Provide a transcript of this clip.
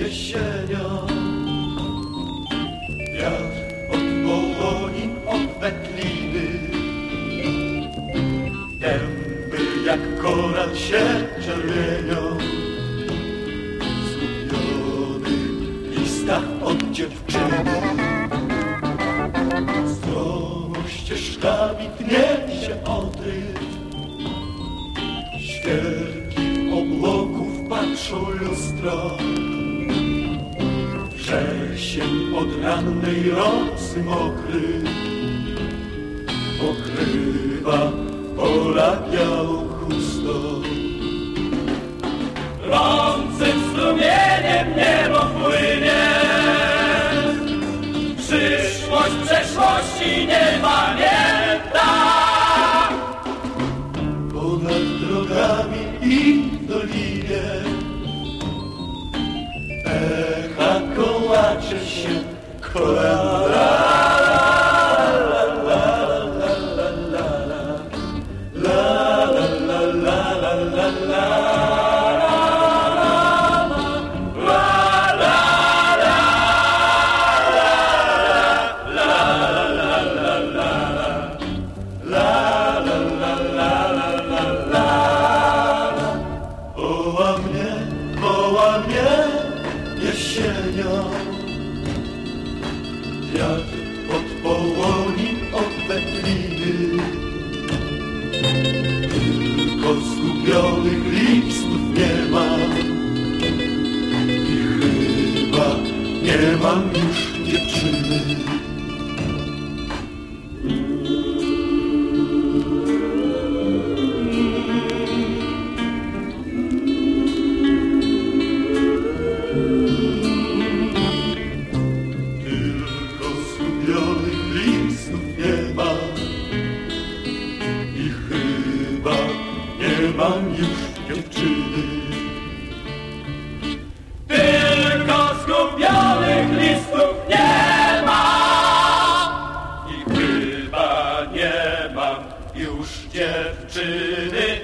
jesienią. Wiatr od połoni, od wetliny, dęby jak koral się czerwienią. W listach od dziewczyny, stroną ścieżkami tnie się odryw. Świerki obłoków patrzą lustro. Wrzesień od rannej rosy mokry. Pokrywa pola białą chustą Rącym strumieniem niebo płynie. Przyszłość przeszłości nie pamięta kołacze się kolenda Woła mnie, woła mnie jesienią Wiatr od połoni, od Tylko zgubionych listów nie ma. I chyba nie mam już dziewczyny mam już dziewczyny. Tylko zgubionych listów nie ma i chyba nie mam już dziewczyny.